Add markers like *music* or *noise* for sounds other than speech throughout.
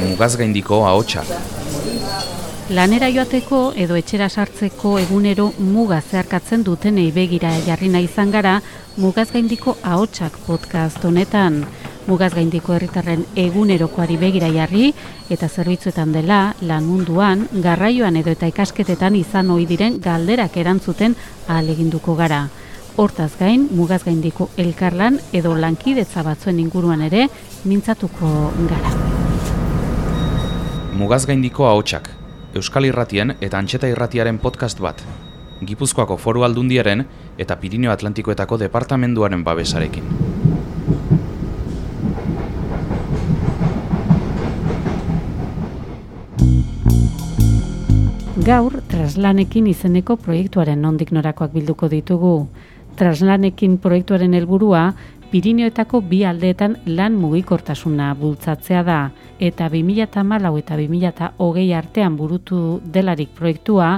Mugaz gaindiko ahotsak. Lanera joateko edo etxera sartzeko egunero muga zeharkatzen dutenei begira jarri nahi izan gara Mugaz gaindiko ahotsak podcast honetan. Mugaz gaindiko herritarren egunerokoari begira jarri eta zerbitzuetan dela lan munduan, garraioan edo eta ikasketetan izan ohi diren galderak erantzuten ahaleginduko gara. Hortaz gain, mugaz gaindiko elkarlan edo lankidetza batzuen inguruan ere mintzatuko gara. Mugaz gaindiko ahotsak. Euskal Irratien eta Antxeta Irratiaren podcast bat. Gipuzkoako Foru Aldundiaren eta Pirineo Atlantikoetako departamenduaren babesarekin. Gaur, traslanekin izeneko proiektuaren nondik norakoak bilduko ditugu. Traslanekin proiektuaren helburua Pirineoetako bi aldeetan lan mugikortasuna bultzatzea da eta 2014 eta 2020 artean burutu delarik proiektua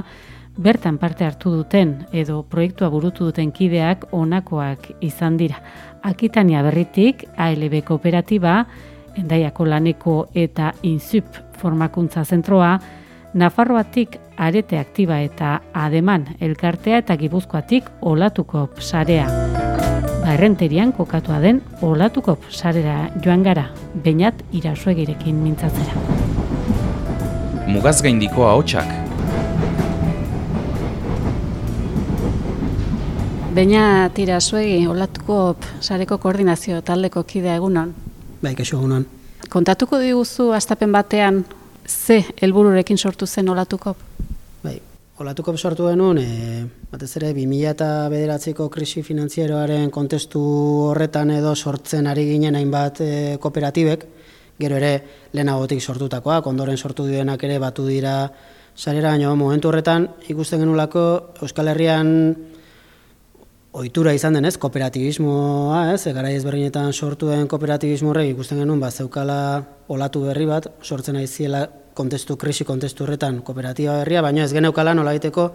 bertan parte hartu duten edo proiektua burutu duten kideak honakoak izan dira. Akitania berritik ALB kooperatiba, Endaiako laneko eta Insup formakuntza zentroa, Nafarroatik arete aktiba eta ademan elkartea eta gipuzkoatik olatuko sarea. Barrenterian kokatua den olatuko sarera joan gara, bainat irasuegirekin mintzatzera. Mugaz gaindiko ahotsak. Baina tirasuegi olatuko sareko koordinazio taldeko kidea egunon. Bai, kaixo egunon. Kontatuko diguzu astapen batean ze helbururekin sortu zen olatuko? Bai, olatuko sortu genuen, e, batez ere 2000 eta bederatzeko krisi finanzieroaren kontestu horretan edo sortzen ari ginen hainbat e, kooperatibek, gero ere lehenagotik sortutakoak, ondoren sortu dienak ere batu dira sarera, baina momentu horretan ikusten genulako Euskal Herrian ohitura izan denez, kooperatibismoa, ez, gara ezberdinetan sortu den kooperatibismo horrek ikusten genuen, bat zeukala olatu berri bat, sortzen aiziela kontestu, krisi kontestu horretan kooperatiba berria, baina ez geneukala nola egiteko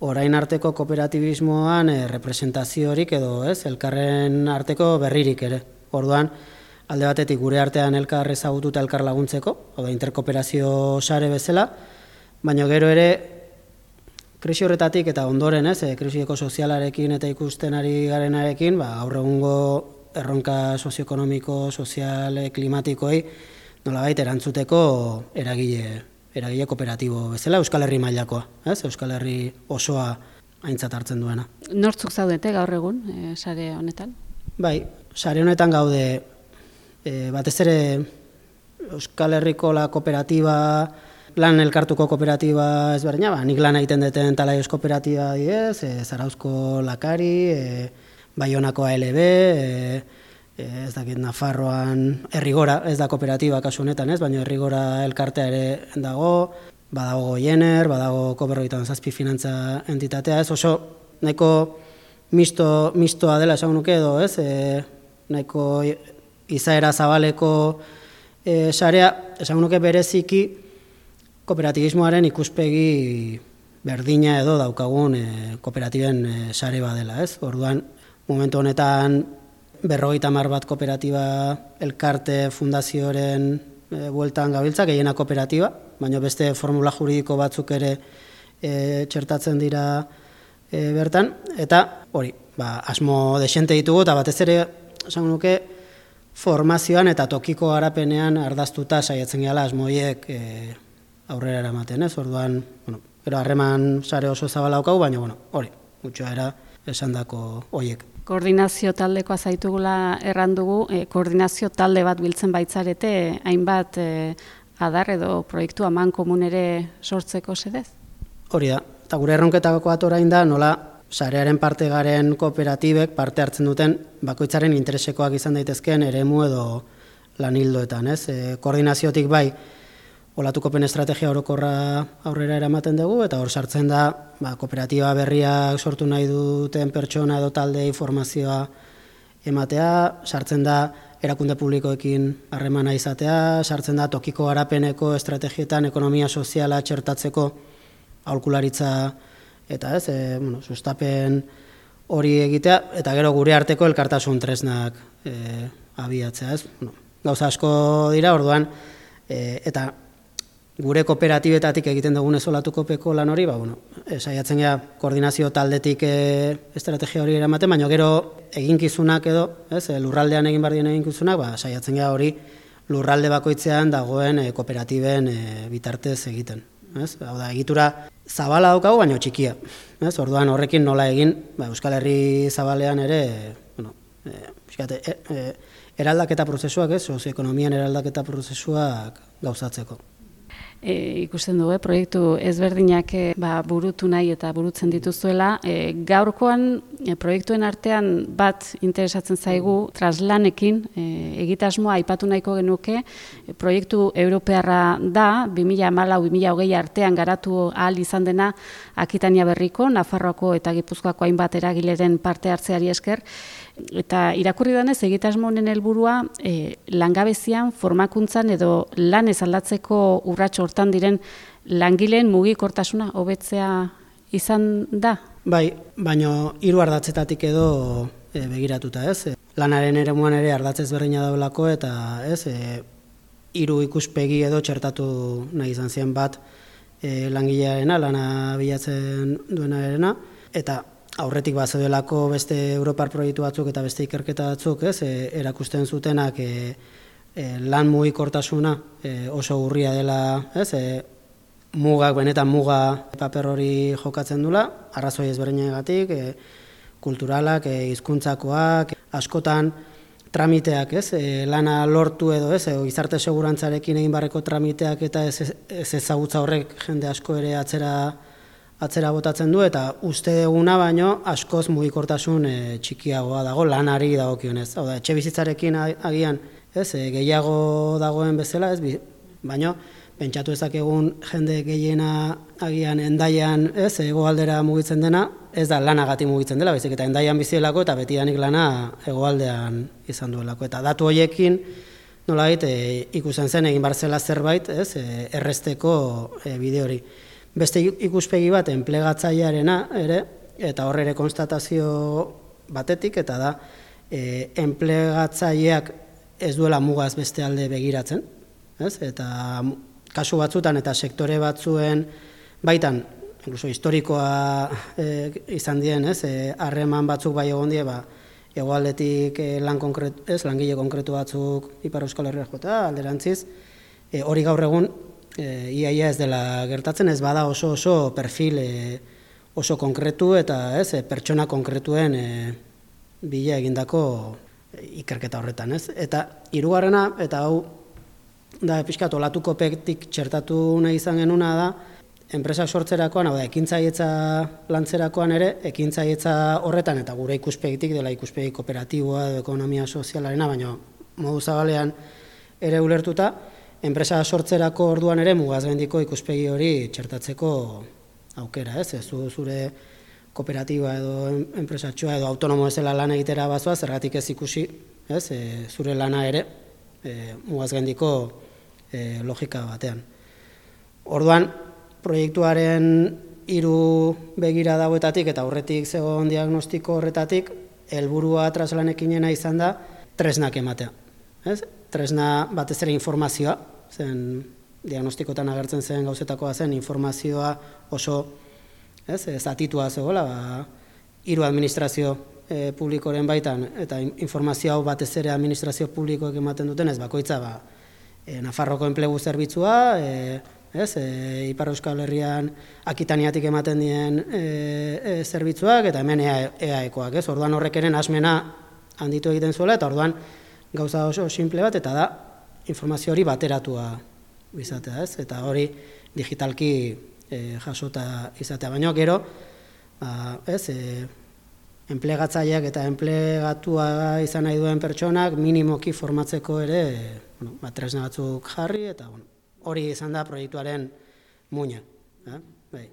orain arteko kooperatibismoan e, representaziorik edo ez, elkarren arteko berririk ere. Orduan, alde batetik gure artean elkar ezagutu elkar laguntzeko, oda interkooperazio sare bezala, baina gero ere krisi horretatik eta ondoren, ez, e, krisi sozialarekin eta ikusten ari garenarekin, ba, aurre erronka sozioekonomiko, soziale, klimatikoei, nola baita erantzuteko eragile, eragile kooperatibo bezala Euskal Herri mailakoa, ez, Euskal Herri osoa aintzat hartzen duena. Nortzuk zaudete gaur egun, e, sare honetan? Bai, sare honetan gaude, e, batez ere Euskal Herriko la kooperatiba, lan elkartuko kooperatiba ezberdina, ba, nik lan egiten duten talaios kooperatiba diez, e, Zarauzko Lakari, e, Baionako ALB, e, ez dakit Nafarroan, Errigora, ez da kooperatiba kasu honetan, ez, baina Errigora elkartea ere dago, badago Goiener, badago Koberroitan Zazpi Finantza entitatea, ez? Oso nahiko misto, mistoa dela esan nuke edo, ez, e, nahiko izaera zabaleko e, sarea, esan nuke bereziki, kooperatibismoaren ikuspegi berdina edo daukagun e, kooperatiben e, sare badela, ez? Orduan, momentu honetan berrogeita mar bat kooperatiba elkarte fundazioaren e, bueltan gabiltza, gehiena kooperatiba, baina beste formula juridiko batzuk ere e, txertatzen dira e, bertan, eta hori, ba, asmo desente ditugu, eta batez ere, esan nuke, formazioan eta tokiko garapenean ardaztuta saiatzen gala asmoiek e, aurrera eramaten, ez? Orduan, bueno, gero harreman sare oso zabala okau, baina bueno, hori, gutxoa era esandako hoiek. Koordinazio taldeko zaitugula erran dugu, e, koordinazio talde bat biltzen baitzarete, hainbat e, adar edo proiektu aman komun ere sortzeko sedez? Hori da, eta gure erronketako bat orain da, nola sarearen parte garen kooperatibek parte hartzen duten bakoitzaren interesekoak izan daitezkeen eremu edo lanildoetan, ez? E, koordinaziotik bai, olatukopen estrategia orokorra aurrera eramaten dugu, eta hor sartzen da, ba, kooperatiba berriak sortu nahi duten pertsona edo talde informazioa ematea, sartzen da erakunde publikoekin harremana izatea, sartzen da tokiko garapeneko estrategietan ekonomia soziala txertatzeko aholkularitza eta ez, e, bueno, sustapen hori egitea, eta gero gure arteko elkartasun tresnak e, abiatzea, ez? Bueno, gauza asko dira, orduan, E, eta gure kooperatibetatik egiten dugun ezolatukopeko lan hori, ba, bueno, e, saiatzen gara koordinazio taldetik e, estrategia hori eramaten, baina gero eginkizunak edo, ez, e, lurraldean egin bardien eginkizunak, ba, saiatzen gara hori lurralde bakoitzean dagoen e, kooperatiben e, bitartez egiten. Ez? Hau da, egitura zabala daukagu, baina txikia. Ez? Orduan horrekin nola egin, ba, Euskal Herri zabalean ere, bueno, e, fíjate, e, e, eraldaketa prozesuak, ez, sozioekonomian eraldaketa prozesuak gauzatzeko e, ikusten du, eh, proiektu ezberdinak e, ba, burutu nahi eta burutzen dituzuela. E, gaurkoan e, proiektuen artean bat interesatzen zaigu traslanekin e, egitasmoa aipatu nahiko genuke e, proiektu europearra da 2014-2020 artean garatu ahal izan dena Akitania Berriko, Nafarroako eta Gipuzkoako hainbat eragileren parte hartzeari esker eta irakurri denez egitasmo honen helburua e, langabezian formakuntzan edo lan ez aldatzeko urrats hortan diren langileen mugikortasuna hobetzea izan da. Bai, baino hiru ardatzetatik edo e, begiratuta, ez? Lanaren eremuan ere ardatzez berdina daulako eta, ez? E, hiru ikuspegi edo txertatu nahi izan zien bat e, langilearena, lana bilatzen duena eta aurretik bat beste Europar proiektu batzuk eta beste ikerketa batzuk, ez, e, erakusten zutenak e, e, lan mugikortasuna e, oso urria dela, ez, e, mugak, benetan muga paper hori jokatzen dula, arrazoi ezberdinagatik, e, kulturalak, e, hizkuntzakoak, askotan tramiteak, ez, e, lana lortu edo, ez, e, gizarte segurantzarekin egin barreko tramiteak eta ez, ez ezagutza horrek jende asko ere atzera atzera botatzen du eta uste duguna baino askoz mugikortasun e, txikiagoa dago lanari dagokionez. Hau da, etxe bizitzarekin agian, ez, e, gehiago dagoen bezala, ez, baino pentsatu ezakegun jende gehiena agian endaian, ez, hegoaldera mugitzen dena, ez da lanagati mugitzen dela, baizik eta endaian bizielako eta betidanik lana hegoaldean izan duelako eta datu hoiekin nolait e, ikusten zen egin barzela zerbait, ez, e, erresteko e, bide hori beste ikuspegi bat enplegatzailearena ere eta horre ere konstatazio batetik eta da e, enplegatzaileak ez duela mugaz beste alde begiratzen, ez? Eta kasu batzutan eta sektore batzuen baitan incluso historikoa e, izan dien, ez? E, harreman batzuk bai egon die, ba hegoaldetik e, lan konkret, ez, langile konkretu batzuk Ipar Euskal Herria jota alderantziz, e, hori gaur egun e, iaia ez dela gertatzen, ez bada oso oso perfil e, oso konkretu eta ez e, pertsona konkretuen e, bila egindako ikerketa horretan, ez? Eta hirugarrena eta hau da pixkat olatuko pektik txertatu nahi izan genuna da, enpresa sortzerakoan, hau da, ekintzaietza lantzerakoan ere, ekintzaietza horretan eta gure ikuspegitik dela ikuspegi kooperatiboa edo ekonomia sozialarena, baina modu zabalean ere ulertuta, enpresa sortzerako orduan ere mugazgendiko ikuspegi hori txertatzeko aukera, ez? Ez zure kooperatiba edo enpresatxoa edo autonomo ezela lan egitera bazoa, zergatik ez ikusi, ez? E, zure lana ere e, mugazgendiko e, logika batean. Orduan, proiektuaren hiru begira dauetatik eta aurretik zegoen diagnostiko horretatik, helburua traslanekinena izan da tresnak ematea. Ez? Tresna batez ere informazioa, zen diagnostikotan agertzen zen gauzetakoa zen informazioa oso ez, zatitua zegoela, ba, hiru administrazio e, publikoren baitan, eta informazio hau batez ere administrazio publikoek ematen duten, ez bakoitza, ba, e, Nafarroko enplegu zerbitzua, e, ez, e, Ipar Euskal Herrian akitaniatik ematen dien e, e, zerbitzuak, eta hemen EAEkoak, ez, orduan horrek eren asmena handitu egiten zuela, eta orduan gauza oso simple bat, eta da informazio hori bateratua izatea, ez? Eta hori digitalki e, jasota izatea. Baina gero, ba, ez, e, enplegatzaileak eta enplegatua izan nahi duen pertsonak minimoki formatzeko ere, bueno, ba, tresna batzuk jarri, eta bueno, hori izan da proiektuaren muina. Eh? Bai.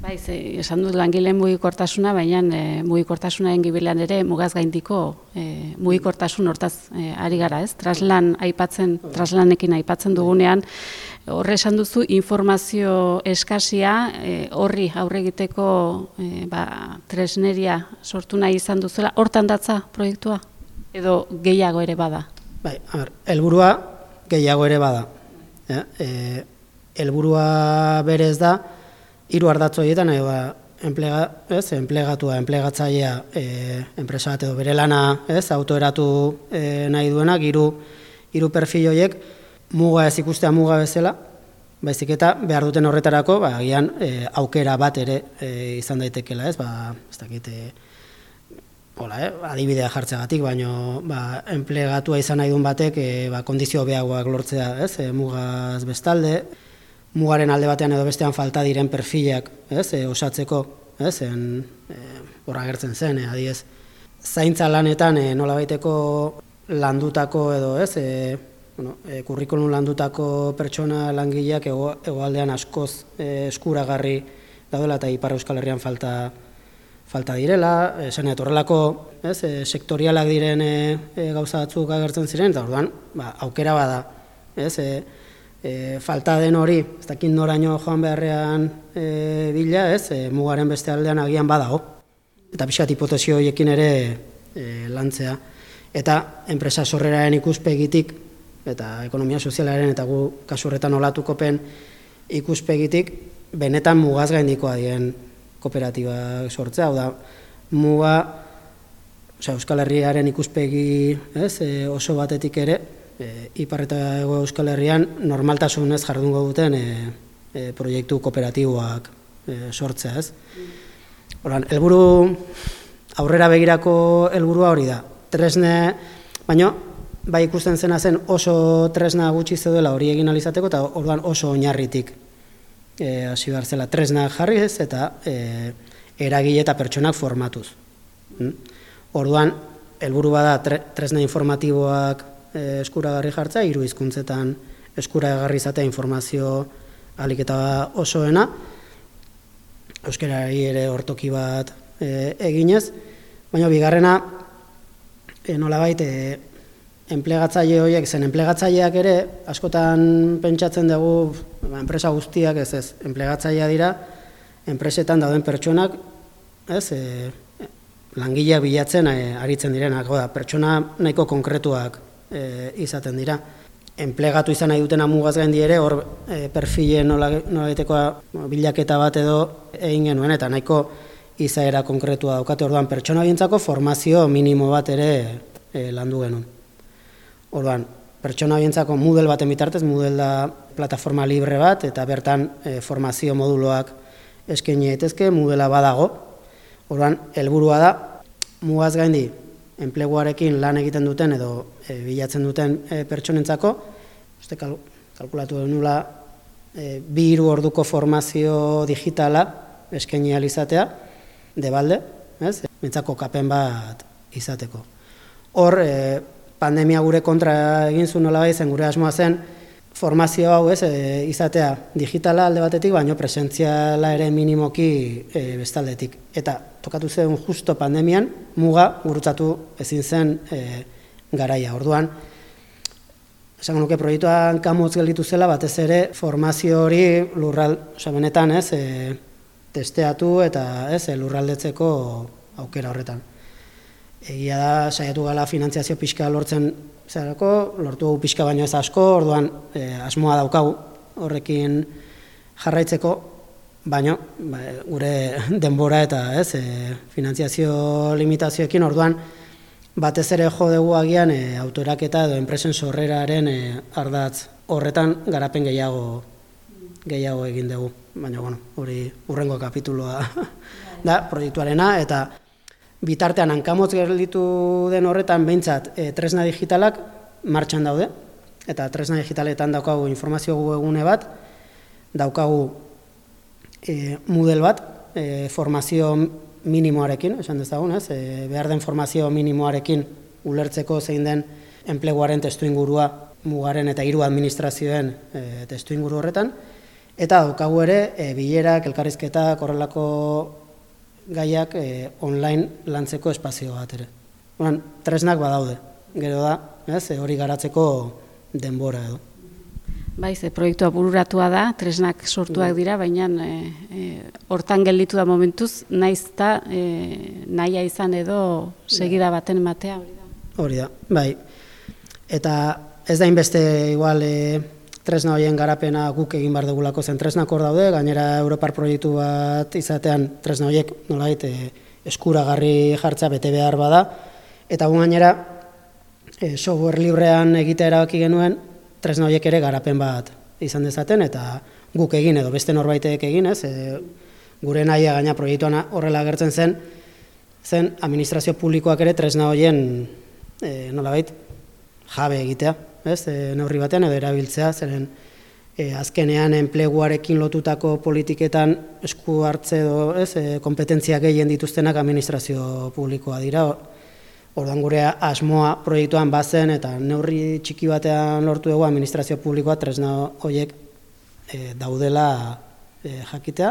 Bai, ze, esan dut langileen mugikortasuna, baina e, mugikortasunaren gibilean ere mugaz gaindiko e, mugikortasun hortaz e, ari gara, ez? Traslan aipatzen, traslanekin aipatzen dugunean, horre esan duzu informazio eskasia e, horri aurre egiteko e, ba, tresneria sortu nahi izan duzuela, hortan datza proiektua? Edo gehiago ere bada? Bai, a ber, helburua gehiago ere bada. E, e, elburua berez da, hiru ardatz horietan, e, ba, enplega, ez, enplegatua, enplegatzailea, e, enpresa bat edo bere lana, ez, autoeratu e, nahi duena, hiru hiru perfil horiek muga ez ikustea muga bezala, baizik eta behar duten horretarako, ba, agian e, aukera bat ere e, izan daitekela, ez, ba, ez dakit, e, hola, eh, adibidea jartzeagatik, baino ba, enplegatua izan nahi duen batek e, ba, kondizio behagoak lortzea, ez, e, mugaz bestalde, mugaren alde batean edo bestean falta diren perfilak, ez, e, osatzeko, ez, en, e, horra gertzen zen, e, adiez, zaintza lanetan e, nola baiteko landutako edo, ez, e, bueno, e, kurrikulun landutako pertsona langileak egoaldean askoz e, eskuragarri daudela eta Ipar Euskal Herrian falta falta direla, esan horrelako ez, e, sektorialak diren e, e, gauza batzuk agertzen ziren, eta orduan ba, aukera bada. Ez, e, e, falta den hori, ez dakit noraino joan beharrean e, bila, ez, e, mugaren beste aldean agian badago. Eta pixat hipotezio horiekin ere e, lantzea. Eta enpresa sorreraren ikuspegitik eta ekonomia sozialaren eta gu kasu horretan olatukopen ikuspegitik benetan mugaz gaindikoa dien kooperatiba sortzea, hau da muga osea, Euskal Herriaren ikuspegi ez, e, oso batetik ere e, Ipar eta Ego Euskal Herrian normaltasunez jardungo duten e, e, proiektu kooperatiboak e, sortzea. Ez. Horan, elburu aurrera begirako helburua hori da. Tresne, baina bai ikusten zena zen oso tresna gutxi zeudela hori egin alizateko eta orduan oso oinarritik e, hasi behar zela tresna jarri ez eta e, eragile eta pertsonak formatuz. Mm? Orduan, helburu bada tresna informatiboak eskuragarri jartza, hiru hizkuntzetan eskuragarri izatea informazio alik eta osoena, euskarari ere ortoki bat e, eginez, baina bigarrena e, nolabait e, enplegatzaile horiek, zen enplegatzaileak ere, askotan pentsatzen dugu, ba, enpresa guztiak ez ez, enplegatzailea dira, enpresetan dauden pertsonak, ez, e, langileak bilatzen e, aritzen direnak, da, pertsona nahiko konkretuak e, izaten dira. Enplegatu izan nahi duten amugaz gain ere, hor e, perfile nola, nola bilaketa bat edo egin genuen, eta nahiko izaera konkretua daukate, orduan pertsona bintzako formazio minimo bat ere e, landu genuen. Orduan, pertsona horientzako Moodle baten bitartez, Moodle da plataforma libre bat, eta bertan e, formazio moduloak eskaini daitezke, Moodlea badago. Orduan, helburua da, mugaz gaindi, enpleguarekin lan egiten duten edo e, bilatzen duten e, pertsonentzako, uste kal, kalkulatu nula, e, bi hiru orduko formazio digitala eskaini izatea, debalde, ez? Mentzako kapen bat izateko. Hor, e, pandemia gure kontra egin zuen nola zen gure asmoa zen formazio hau ez e, izatea digitala alde batetik, baino presentziala ere minimoki e, bestaldetik. Eta tokatu zen justo pandemian muga gurutzatu ezin zen e, garaia. Orduan, esango nuke proiektuan kamutz gelditu zela batez ere formazio hori lurral, osea benetan, ez, e, testeatu eta ez, lurraldetzeko aukera horretan. Egia da, saiatu gala finantziazio pixka lortzen zerako, lortu pixka baino ez asko, orduan e, asmoa daukagu horrekin jarraitzeko, baino ba, gure denbora eta ez, e, finantziazio limitazioekin, orduan batez ere jo dugu agian e, autoraketa edo enpresen sorreraren e, ardatz. Horretan garapen gehiago gehiago egin dugu, baina bueno, hori urrengo kapituloa *laughs* da proiektuarena eta bitartean hankamotz gerlitu den horretan behintzat e, tresna digitalak martxan daude, eta tresna digitaletan daukagu informazio egune bat, daukagu e, model bat, e, formazio minimoarekin, esan dezagun, ez? E, behar den formazio minimoarekin ulertzeko zein den enpleguaren testu ingurua mugaren eta hiru administrazioen e, testu inguru horretan, eta daukagu ere e, bilerak, elkarrizketak, horrelako gaiak e, online lantzeko espazio bat ere. Oran, tresnak badaude, gero da, ez, e, hori garatzeko denbora edo. Bai, ze proiektua bururatua da, tresnak sortuak bai. dira, baina e, hortan gelditu da momentuz, naiz eta e, nahia izan edo segida baten ematea hori da. Hori da, bai. Eta ez da inbeste igual e, tresna horien garapena guk egin bar dugulako zen tresnak hor daude, gainera Europar proiektu bat izatean tresna horiek nolait e, eskuragarri jartza bete behar bada, eta gainera e, software librean egitea erabaki genuen tresna horiek ere garapen bat izan dezaten, eta guk egin edo beste norbaitek egin, ez, e, gure nahia gaina proiektuan horrela agertzen zen, zen administrazio publikoak ere tresna horien e, nolabait jabe egitea, ez, e, neurri batean edo erabiltzea, zeren e, azkenean enpleguarekin lotutako politiketan esku hartze edo, ez, e, kompetentzia gehien dituztenak administrazio publikoa dira. Ordan gure asmoa proiektuan bazen eta neurri txiki batean lortu dugu administrazio publikoa tresna horiek e, daudela e, jakitea.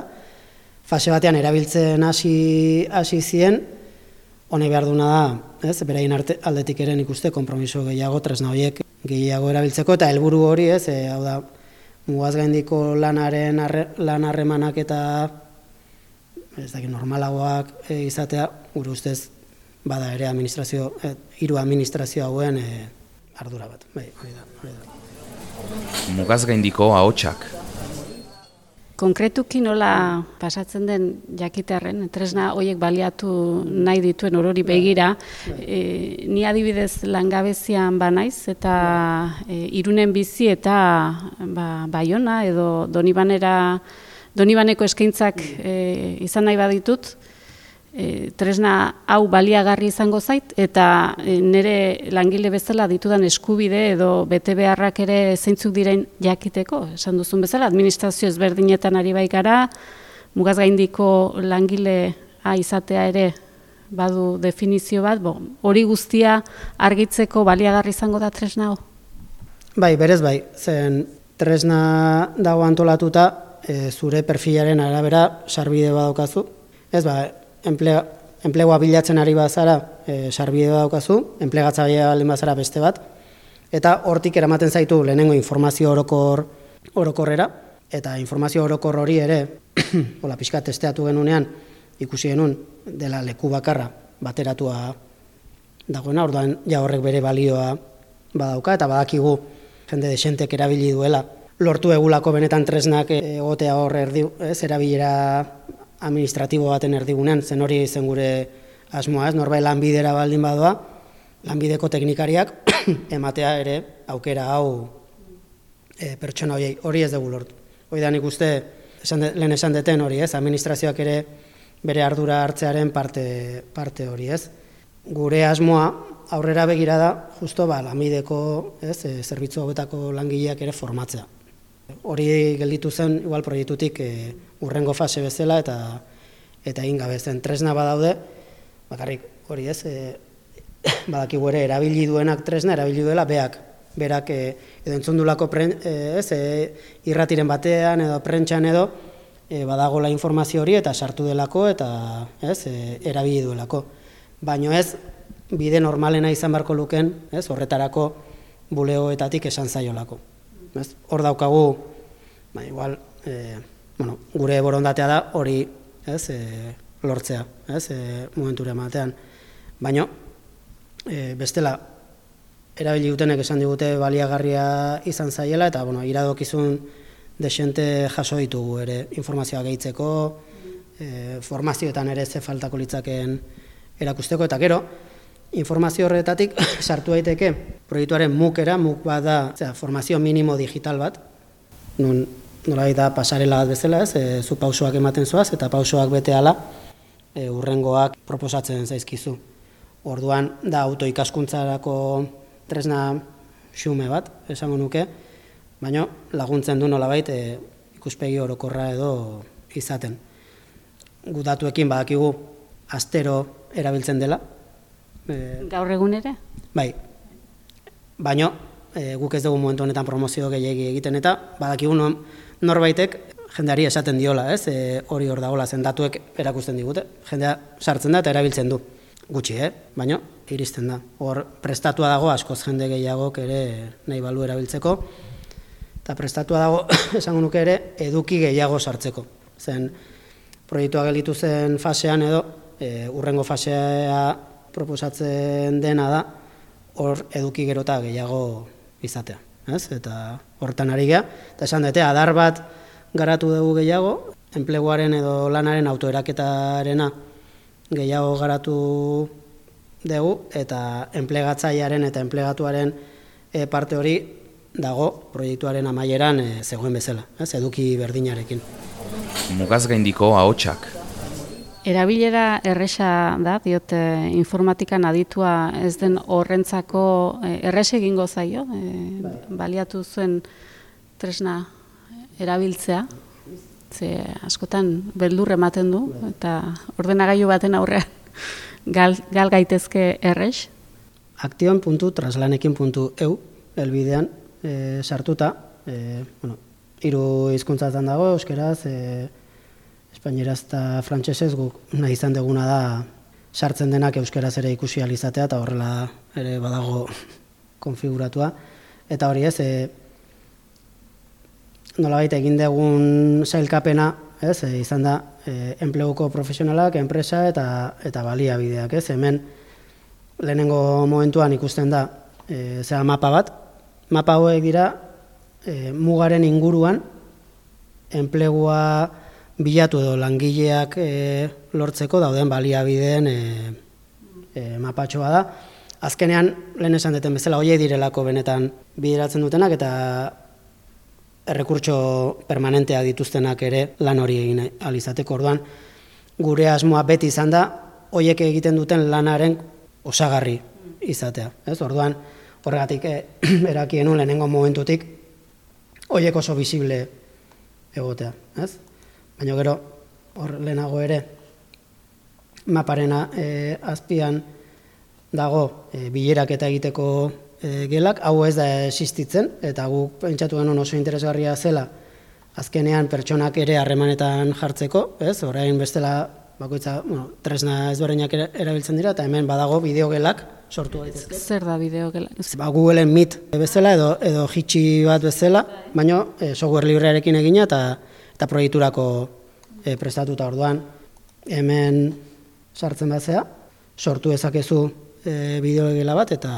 Fase batean erabiltzen hasi hasi zien, hone behar duna da, ez, berain arte, aldetik eren ikuste, kompromiso gehiago, tresna horiek gehiago erabiltzeko, eta helburu hori, ez, e, hau da, mugaz gaindiko lanaren arre, lan harremanak eta ez dakit, normalagoak e, izatea, gure ustez, bada ere administrazio, e, hiru administrazio hauen e, ardura bat. Bai, hori da, hori da. Mugaz gaindiko ahotsak Konkretuki nola pasatzen den jakitearren, tresna horiek baliatu nahi dituen orori begira, e, ni adibidez langabezian banaiz eta e, irunen bizi eta ba, baiona edo donibanera, donibaneko eskaintzak e, izan nahi baditut, e, tresna hau baliagarri izango zait eta e, nire langile bezala ditudan eskubide edo bete beharrak ere zeintzuk diren jakiteko, esan duzun bezala, administrazio ezberdinetan ari baikara, mugaz gaindiko langile izatea ere badu definizio bat, bo, hori guztia argitzeko baliagarri izango da tresna hau? Bai, berez bai, zen tresna dago antolatuta, e, zure perfilaren arabera sarbide badaukazu, ez ba, enplega, enplegua bilatzen ari bazara e, sarbide daukazu, enplegatzailea baldin bazara beste bat, eta hortik eramaten zaitu lehenengo informazio orokor orokorrera, eta informazio orokor hori ere, *clears throat* hola pixka testeatu genunean, ikusi genuen dela leku bakarra bateratua dagoena, orduan ja horrek bere balioa badauka, eta badakigu jende desentek erabili duela, lortu egulako benetan tresnak egotea hor erdi, ez, erabilera administratibo baten erdigunean, zen hori zen gure asmoa, ez, norbait lanbidera baldin badoa, lanbideko teknikariak *clears throat* ematea ere aukera hau e, pertsona horiei, hori ez dugu lortu. Hoi da nik uste, esan de, lehen esan deten hori, ez, administrazioak ere bere ardura hartzearen parte, parte hori, ez. Gure asmoa aurrera begira da, justo ba, lanbideko, ez, e, zerbitzu hobetako langileak ere formatzea. Hori gelditu zen, igual proiektutik, e, urrengo fase bezala eta eta egin gabe. Zen tresna badaude bakarrik hori ez e, *coughs* badakigu ere erabili duenak tresna erabili duela beak. Berak e, edo entzundulako pren, e, ez, e, irratiren batean edo prentxan edo e, badagola informazio hori eta sartu delako eta ez, e, erabili duelako. Baino ez bide normalena izan barko luken ez, horretarako buleoetatik esan zaiolako. Ez, hor daukagu ba, igual e, bueno, gure borondatea da hori, ez, e, lortzea, ez, e, momentura ematean. Baino, e, bestela, erabili dutenek esan digute baliagarria izan zaiela, eta, bueno, iradokizun desente jaso ditugu ere informazioa gehitzeko, e, formazioetan ere ze faltako litzaken erakusteko, eta gero, informazio horretatik *laughs* sartu daiteke proiektuaren mukera, muk bat da, formazio minimo digital bat, nun nola da pasarela bat bezala ez, e, zu pausoak ematen zoaz eta pausoak bete ala e, urrengoak proposatzen zaizkizu. Orduan da autoikaskuntzarako tresna xume bat, esango nuke, baina laguntzen du nolabait e, ikuspegi orokorra edo izaten. Gudatuekin badakigu astero erabiltzen dela. E, Gaur egun ere? Bai, baina e, guk ez dugu momentu honetan promozio gehiagi egiten eta badakigu norbaitek jendeari esaten diola, ez? E, hori hor dagoela zen datuek erakusten digute. Jendea sartzen da eta erabiltzen du. Gutxi, eh? Baina iristen da. Hor prestatua dago askoz jende gehiago ere nahi balu erabiltzeko. Eta prestatua dago *coughs* esango nuke ere eduki gehiago sartzeko. Zen proiektua gelditu zen fasean edo e, urrengo fasea proposatzen dena da hor eduki gerota gehiago izatea. Ez? Eta hortan ari gea, eta esan dute adar bat garatu dugu gehiago, enpleguaren edo lanaren autoeraketarena gehiago garatu dugu, eta enplegatzailearen eta enplegatuaren e, parte hori dago proiektuaren amaieran e, zegoen bezala, ez? eduki berdinarekin. Mugaz gaindiko ahotsak. Erabilera erresa da, diote informatikan aditua ez den horrentzako e, erres egingo zaio, e, baliatu zuen tresna erabiltzea, ze askotan beldur ematen du, eta ordenagailu baten aurrean gal, gal gaitezke erres. Aktion.traslanekin.eu elbidean e, sartuta, e, bueno, iru hizkuntzatan dago, euskeraz, e, espainieraz eta frantsesez guk nahi izan deguna da sartzen denak euskeraz ere ikusi alizatea eta horrela ere badago *laughs* konfiguratua. Eta hori ez, e, nola baita egin degun zailkapena, ez, e, izan da, e, enpleguko profesionalak, enpresa eta eta baliabideak, ez, hemen lehenengo momentuan ikusten da, e, zera mapa bat, mapa hauek dira, e, mugaren inguruan, enplegua bilatu edo langileak e, lortzeko dauden baliabideen e, e, mapatxoa da. Azkenean, lehen esan duten bezala, hoiei direlako benetan bideratzen dutenak, eta errekurtso permanentea dituztenak ere lan hori egin alizateko orduan. Gure asmoa beti izan da, hoiek egiten duten lanaren osagarri izatea. Ez? Orduan, horregatik eh, *clears throat* erakien lehenengo momentutik, hoiek oso visible egotea. Ez? Baina gero, hor lehenago ere, maparena e, azpian dago e, bilerak eta egiteko e, gelak, hau ez da existitzen, eta guk pentsatu genuen oso interesgarria zela, azkenean pertsonak ere harremanetan jartzeko, ez? Orain bestela bakoitza, bueno, tresna ezberdinak erabiltzen dira eta hemen badago bideogelak sortu daitezke. Zer da bideogela? Ba, Googleen Meet bezala edo edo hitxi bat bezala, baina e, software librearekin egina eta eta proiekturako e, prestatuta orduan hemen sartzen batzea, sortu ezakezu e, bideogela bat eta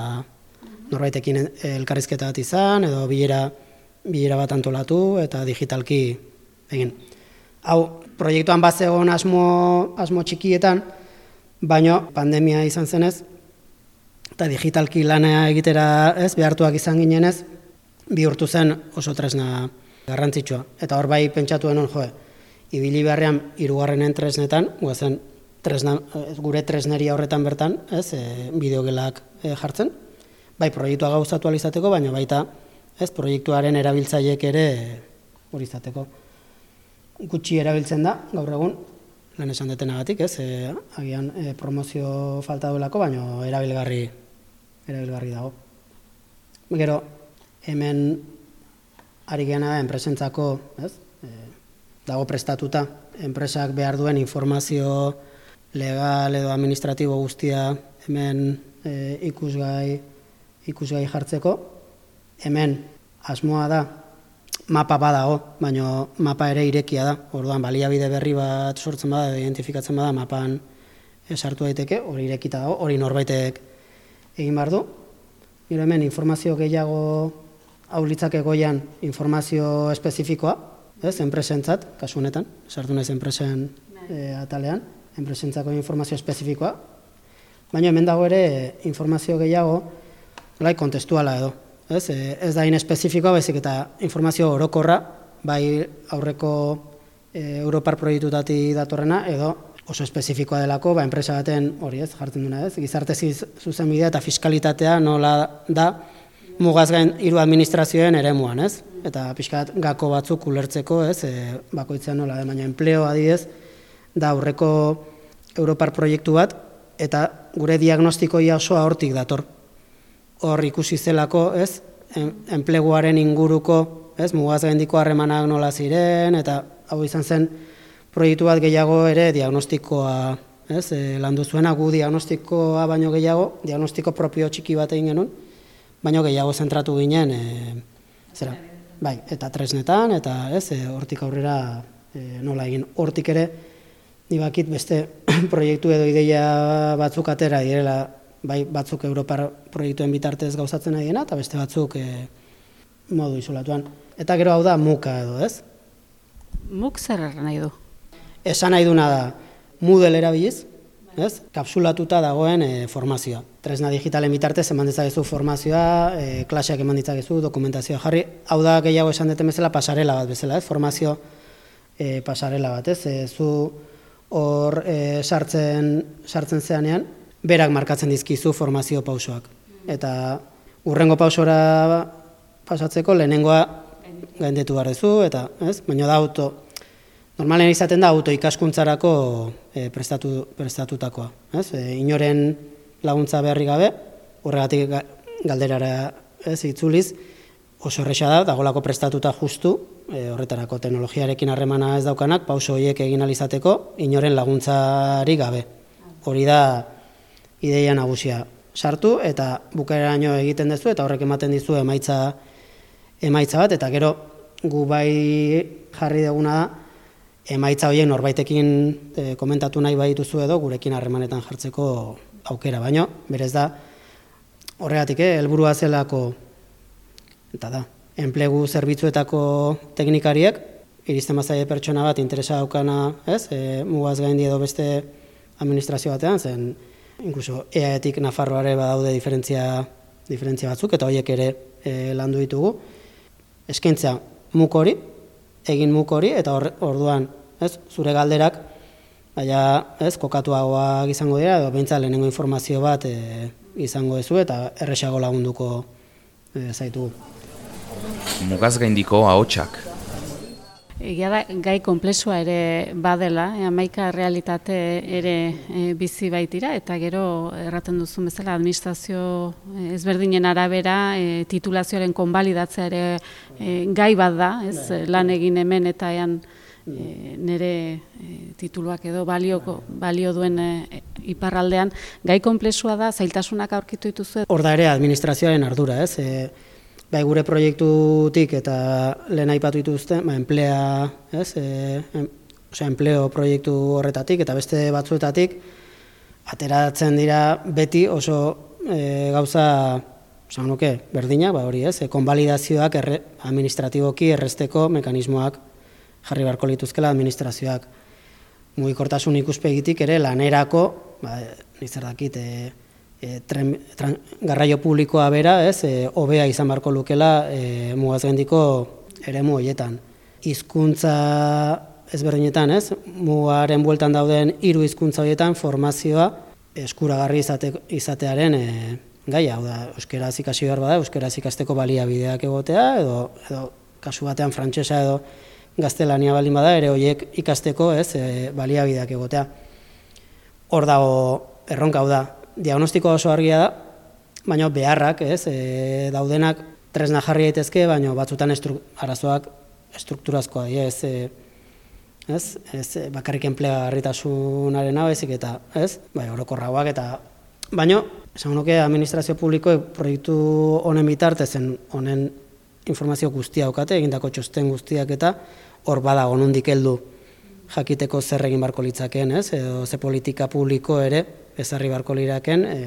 norbaitekin elkarrizketa bat izan edo bilera, bilera bat antolatu eta digitalki egin. Hau, proiektuan bat zegoen asmo, asmo txikietan, baino pandemia izan zenez, eta digitalki lanea egitera ez, behartuak izan ginenez, bihurtu zen oso tresna garrantzitsua. Eta hor bai pentsatu denon, joe, ibili beharrean irugarrenen tresnetan, guazen, tresna, gure tresneria horretan bertan, ez, e, bideogelak e, jartzen, bai proiektua gauzatu alizateko, baina baita, ez, proiektuaren erabiltzaiek ere hori izateko. Gutxi erabiltzen da, gaur egun, lan esan detenagatik, ez, e, agian e, promozio falta duelako, baina erabilgarri, erabilgarri dago. Gero, hemen ari gena enpresentzako, ez? E, dago prestatuta enpresak behar duen informazio legal edo administratibo guztia hemen e, ikusgai ikusgai jartzeko. Hemen asmoa da mapa badago, baina mapa ere irekia da. Orduan baliabide berri bat sortzen bada edo identifikatzen bada mapan esartu daiteke, hori irekita dago, hori norbaitek egin behar du. hemen informazio gehiago hau litzake goian informazio espezifikoa, ez, enpresentzat, kasu honetan, sartu naiz enpresen e, atalean, enpresentzako informazio espezifikoa, baina hemen dago ere informazio gehiago, lai kontestuala edo, ez, e, ez da in espezifikoa, bezik eta informazio orokorra, bai aurreko e, Europar proiektutati datorrena, edo oso espezifikoa delako, ba, enpresa baten hori ez, jartzen duna ez, gizarte zuzen bidea eta fiskalitatea nola da, mugaz gain hiru administrazioen eremuan, ez? Eta pixkat gako batzuk ulertzeko, ez? E, bakoitzean nola, de, baina enpleo adidez, da aurreko Europar proiektu bat, eta gure diagnostikoia osoa hortik dator. Hor ikusi zelako, ez? Enpleguaren inguruko, ez? Mugaz gaindiko harremanak nola ziren, eta hau izan zen proiektu bat gehiago ere diagnostikoa, ez? E, landu zuena gu diagnostikoa baino gehiago, diagnostiko propio txiki bat egin genuen, baina gehiago zentratu ginen e, zera, bai, eta tresnetan eta ez e, hortik aurrera e, nola egin hortik ere ni bakit beste *clears throat* proiektu edo ideia batzuk atera direla bai batzuk Europar proiektuen bitartez gauzatzen ari eta beste batzuk e, modu isolatuan. Eta gero hau da muka edo, ez? Muk zer nahi du? Esan nahi duna da, Moodle erabiliz, ez? Kapsulatuta dagoen e, formazioa. Tresna digitalen bitartez eman dezakezu formazioa, e, klaseak eman ditzakezu, dokumentazioa jarri. Hau da gehiago esan deten bezala pasarela bat bezala, ez? Formazio e, pasarela bat, ez? E, zu hor e, sartzen, sartzen zeanean, berak markatzen dizkizu formazio pausoak. Eta urrengo pausora pasatzeko lehenengoa gaindetu behar duzu, eta, ez? Baina da auto, normalen izaten da auto ikaskuntzarako e, prestatu, prestatutakoa, ez? E, inoren laguntza beharri gabe, horregatik galderara ez itzuliz, oso horreza da, dagolako prestatuta justu, e, horretarako teknologiarekin harremana ez daukanak, pauso horiek egin alizateko, inoren laguntzari gabe. Hori da ideia nagusia sartu eta bukaeraino egiten duzu eta horrek ematen dizu emaitza emaitza bat eta gero gu bai jarri duguna da emaitza horiek norbaitekin e, komentatu nahi bai dituzu edo gurekin harremanetan jartzeko aukera baino berez da horregatik eh helburua zelako eta da enplegu zerbitzuetako teknikariek iristen bazaie pertsona bat interesa daukana, ez? E, mugaz gaindi edo beste administrazio batean zen Inkluso EAetik Nafarroare badaude diferentzia, diferentzia batzuk, eta horiek ere e, landu ditugu. Eskaintza muk hori, egin muk hori, eta orduan, ez, zure galderak, baina, ez, kokatuagoak izango dira, edo behintzat lehenengo informazio bat e, izango ezu, eta erresago lagunduko e, zaitugu. Mugaz gaindiko ahotsak Egia da, gai konplexua ere badela, e, amaika realitate ere e, bizi baitira, eta gero erraten duzu bezala administrazio ezberdinen arabera e, titulazioaren konbalidatzea ere e, gai bat da, ez bai. lan egin hemen eta ean e, nire e, tituluak edo balioko, balio duen e, iparraldean, gai konplexua da, zailtasunak aurkitu dituzu. Hor da ere administrazioaren ardura, ez? E, bai gure proiektutik eta lehen aipatu dituzte, ba, enplea, ez, e, em, osea, enpleo proiektu horretatik eta beste batzuetatik, ateratzen dira beti oso e, gauza, osan nuke, berdina, ba hori ez, e, konbalidazioak erre, administratiboki erresteko mekanismoak jarri barko lituzkela administrazioak. Mugikortasun ikuspegitik ere lanerako, ba, nizar dakit, e, e, tren, garraio publikoa bera, ez, e, hobea izan barko lukela e, mugazgendiko eremu horietan. Hizkuntza ezberdinetan, ez, mugaren bueltan dauden hiru hizkuntza horietan formazioa eskuragarri izate, izatearen e, gai, hau da, euskera ikasi behar bada, euskera ikasteko baliabideak egotea, edo, edo kasu batean frantsesa edo gaztelania baldin bada, ere horiek ikasteko, ez, e, baliabideak egotea. Hor dago, erronka hau da, diagnostiko oso argia da, baina beharrak, ez, e, daudenak tresna jarri daitezke, baina batzutan estru, arazoak estrukturazkoa dira, ez, e, ez, ez, bakarrik enplega garritasunaren abezik eta, ez, bai, orokorrauak eta, baina, esan nuke administrazio publiko proiektu honen bitartezen honen informazio guztia aukate, egindako txosten guztiak eta hor bada onundik heldu jakiteko zer egin barko litzakeen, ez, edo ze politika publiko ere ezarri barko liraken e,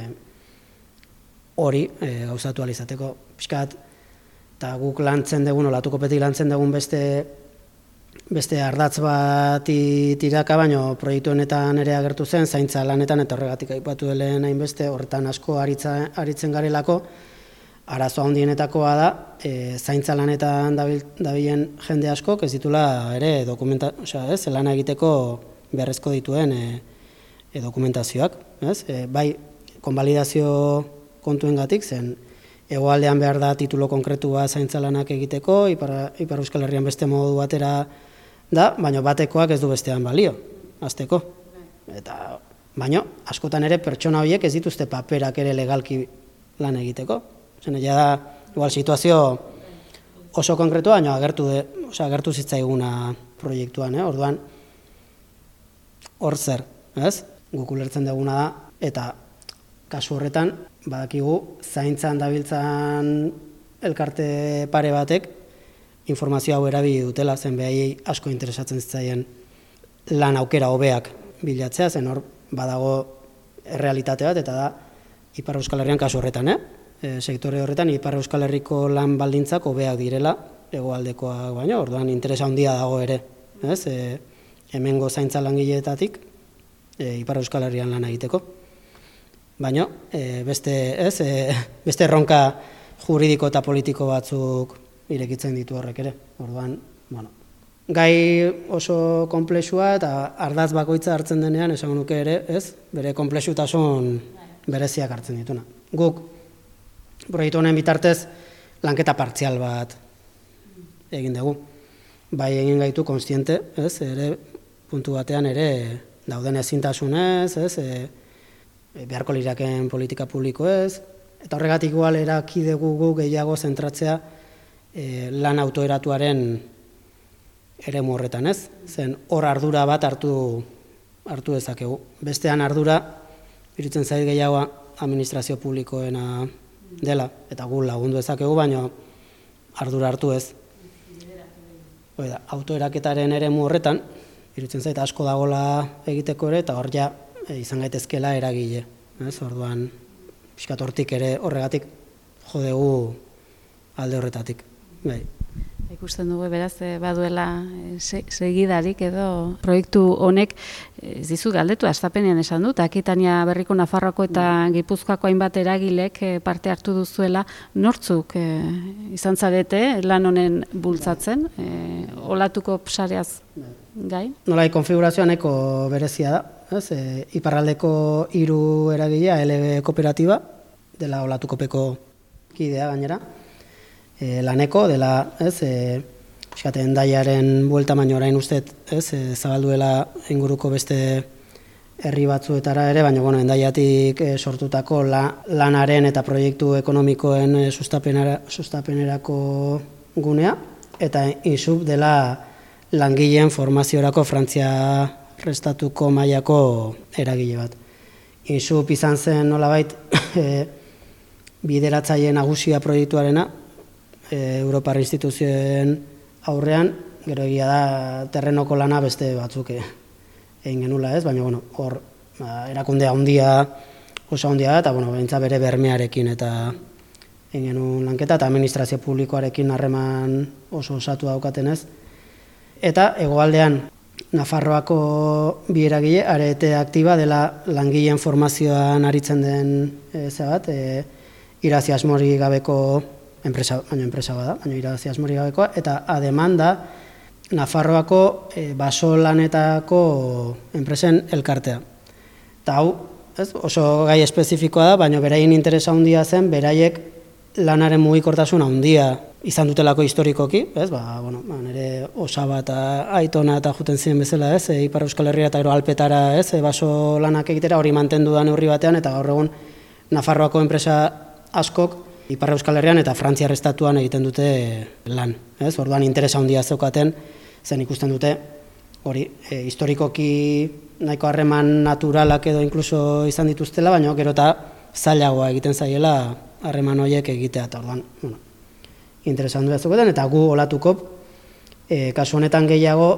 hori e, gauzatu alizateko. Piskat, eta guk lantzen dugun, olatuko peti lantzen dugun beste beste ardatz bat tiraka, baino proiektu honetan ere agertu zen, zaintza lanetan, eta horregatik aipatu delen hainbeste, horretan asko aritza, aritzen garelako, arazoa handienetakoa da, e, zaintza lanetan dabilen jende asko, ez ditula ere dokumenta, osea, ez, lana egiteko beharrezko dituen e, e, dokumentazioak, ez? E, bai, konbalidazio kontuengatik zen hegoaldean behar da titulo konkretua zaintza lanak egiteko, ipar, ipar Euskal Herrian beste modu batera da, baina batekoak ez du bestean balio, azteko. Eta, baina, askotan ere pertsona horiek ez dituzte paperak ere legalki lan egiteko. Zen, ja igual, situazio oso konkretu, baina agertu, de, oza, agertu zitzaiguna proiektuan, eh? orduan, hor zer, ez? guk ulertzen duguna da, eta kasu horretan, badakigu, zaintzan dabiltzan elkarte pare batek, informazio hau erabili dutela, zen behaiei asko interesatzen zitzaien lan aukera hobeak bilatzea, zen hor badago errealitate bat, eta da, Ipar Euskal Herrian kasu horretan, eh? E, sektore horretan Ipar Euskal Herriko lan baldintzak hobeak direla hegoaldekoak baino, orduan interesa handia dago ere, ez? E, hemengo zaintza langileetatik e, Ipar Euskal Herrian lan egiteko. Baino, e, beste, ez, e, *laughs* beste erronka juridiko eta politiko batzuk irekitzen ditu horrek ere. Orduan, bueno, gai oso konplexua eta ardaz bakoitza hartzen denean esango nuke ere, ez? Bere konplexutasun bereziak hartzen dituna. Guk proiektu honen bitartez lanketa partzial bat egin dugu. Bai egin gaitu konstiente, ez? Ere puntu batean ere dauden ezintasunez, ez? E, beharko liraken politika publiko ez, eta horregatik igual eraki dugu gehiago zentratzea e, lan autoeratuaren ere horretan ez, zen hor ardura bat hartu hartu dezakegu. Bestean ardura, iritzen zait gehiago administrazio publikoena dela, eta gu lagundu dezakegu, baina ardura hartu ez. Oida, autoeraketaren ere horretan, iritzen zait asko dagola egiteko ere, eta hor ja e, izan gaitezkela eragile. Ez, orduan, pixkat ere horregatik jodegu alde horretatik. Bai. Ikusten dugu beraz eh, baduela eh, segidarik edo proiektu honek eh, ez dizu galdetu astapenean esan dut. Akitania Berriko Nafarroako eta Gipuzkoako hainbat eragilek parte hartu duzuela. Nortzuk izan zarete lan honen bultzatzen? E, olatuko sareaz gai Nolai konfigurazioaneko berezia da ez? Iparraldeko hiru eragilea LB kooperatiba dela olatukopeko kidea gainera e, laneko dela, ez, e, eskaten daiaren buelta baino orain uste, ez, e, zabalduela inguruko beste herri batzuetara ere, baina bueno, endaiatik e, sortutako la, lanaren eta proiektu ekonomikoen e, sustapenerako gunea, eta insub dela langileen formaziorako Frantzia restatuko mailako eragile bat. Insub izan zen nolabait *coughs* e, bideratzaile nagusia proiektuarena, e, Europar instituzioen aurrean, gero egia da terrenoko lana beste batzuk egin genula ez, baina bueno, hor ba, erakundea handia oso handia da, eta bueno, bentsa bere bermearekin eta egin genuen lanketa, eta administrazio publikoarekin harreman oso osatu daukaten ez. Eta egoaldean Nafarroako bi eragile, arete aktiba dela langileen formazioan aritzen den e, zebat, e, irazi asmori gabeko enpresa, baina enpresa bada, baina irabazi asmori gabekoa, eta ademan da Nafarroako e, baso lanetako enpresen elkartea. Eta hau, ez, oso gai espezifikoa da, baina beraien interesa handia zen, beraiek lanaren mugikortasun handia izan dutelako historikoki, ez, ba, bueno, ba, nire osaba eta aitona eta juten ziren bezala, ez, e, Ipar Euskal Herria eta alpetara, ez, e, baso lanak egitera hori mantendu da neurri batean, eta gaur egun Nafarroako enpresa askok Ipar Euskal Herrian eta Frantziar estatuan egiten dute lan. Ez? Orduan interesa handia zeukaten, zen ikusten dute, hori, e, historikoki nahiko harreman naturalak edo inkluso izan dituztela, baina gero eta zailagoa egiten zaiela harreman horiek egitea. Eta orduan, bueno, interesa handia zeukaten, eta gu olatuko, e, kasu honetan gehiago,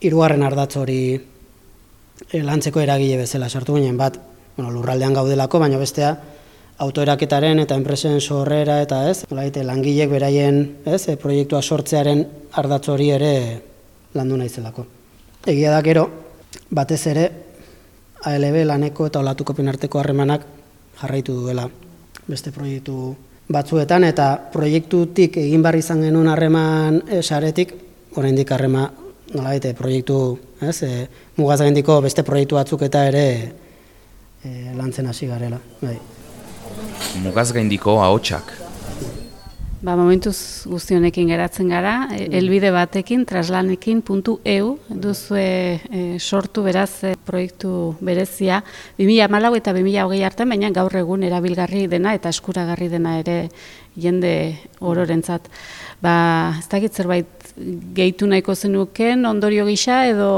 hirugarren ardatz hori e, lantzeko eragile bezala sartu ginen bat, bueno, lurraldean gaudelako, baina bestea, autoeraketaren eta enpresen sorrera eta ez, nolabait langilek beraien, ez, e, proiektua sortzearen ardatz hori ere landu naizelako. Egia da gero, batez ere ALB laneko eta olatuko pinarteko harremanak jarraitu duela beste proiektu batzuetan eta proiektutik egin barri izan genuen harreman e, saretik, oraindik harrema nolabait proiektu, ez, e, mugaz beste proiektu batzuk eta ere e, lantzen hasi garela. Bai mugaz gaindiko ahotsak. Ba, momentuz guztionekin geratzen gara, e, elbide batekin, traslanekin.eu, duzue e, sortu beraz e, proiektu berezia, 2000 malau eta 2000 hogei hartan, baina gaur egun erabilgarri dena eta eskuragarri dena ere jende ororentzat. Ba, ez dakit zerbait gehitu nahiko zenuken, ondorio gisa edo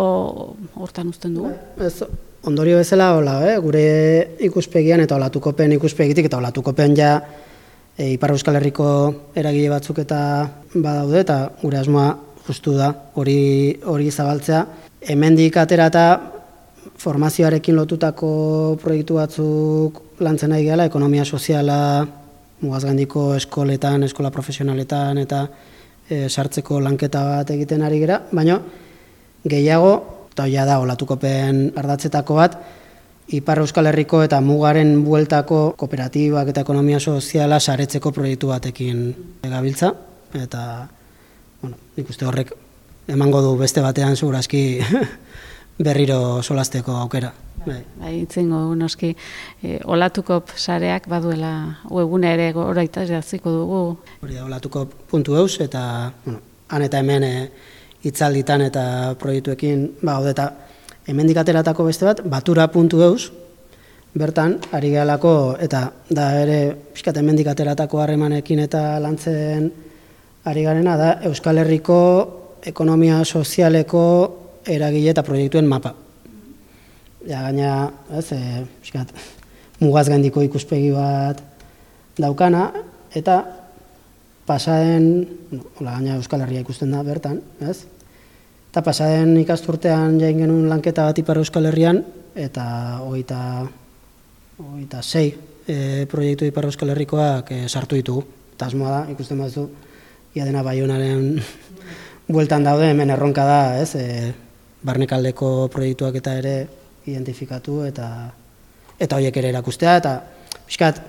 hortan uzten dugu? Ez, ondorio bezala, hola, eh? gure ikuspegian eta olatukopen ikuspegitik eta olatukopen ja e, Ipar Euskal Herriko eragile batzuk eta badaude eta gure asmoa justu da hori hori zabaltzea. Hemendik atera eta formazioarekin lotutako proiektu batzuk lantzen nahi gehala, ekonomia soziala mugazgandiko eskoletan, eskola profesionaletan eta e, sartzeko lanketa bat egiten ari gera, baina gehiago, eta ja da, olatukopen ardatzetako bat, Ipar Euskal Herriko eta mugaren bueltako kooperatibak eta ekonomia soziala saretzeko proiektu batekin gabiltza, eta, bueno, nik uste horrek emango du beste batean segurazki *laughs* berriro solasteko aukera. Bai, bai itzengo noski e, olatuko sareak baduela webune ere oraita jaziko dugu. Hori da olatuko.eus eta bueno, han eta hemen e, hitzalditan eta proiektuekin ba eta hemendik ateratako beste bat batura.eus bertan ari gehalako eta da ere pixkat hemendik ateratako harremanekin eta lantzen ari garena da Euskal Herriko ekonomia sozialeko eragile eta proiektuen mapa. Ja, gaina, ez, e, piskat, mugaz gaindiko ikuspegi bat daukana, eta pasaden, hola, gaina Euskal Herria ikusten da bertan, ez? Eta pasaden ikasturtean jain genuen lanketa bat ipar Euskal Herrian, eta hogeita, hogeita sei e, proiektu ipar Euskal Herrikoak e, sartu ditugu. Eta asmoa da, ikusten bat zu, ia dena baionaren *laughs* bueltan daude, hemen erronka da, ez? E, barnekaldeko proiektuak eta ere identifikatu eta eta hoiek ere erakustea eta pixkat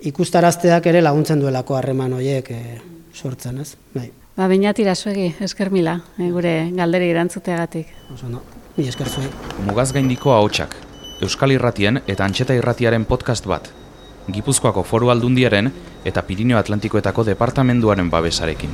ikustarazteak ere laguntzen duelako harreman hoiek e, sortzen, ez? Bai. Ba, bainat irasuegi, esker mila, e, gure galderi erantzuteagatik. Oso, no, mi esker zuei. Mugaz gaindiko ahotsak, Euskal Irratien eta Antxeta Irratiaren podcast bat, Gipuzkoako foru aldundiaren eta Pirineo Atlantikoetako departamenduaren babesarekin.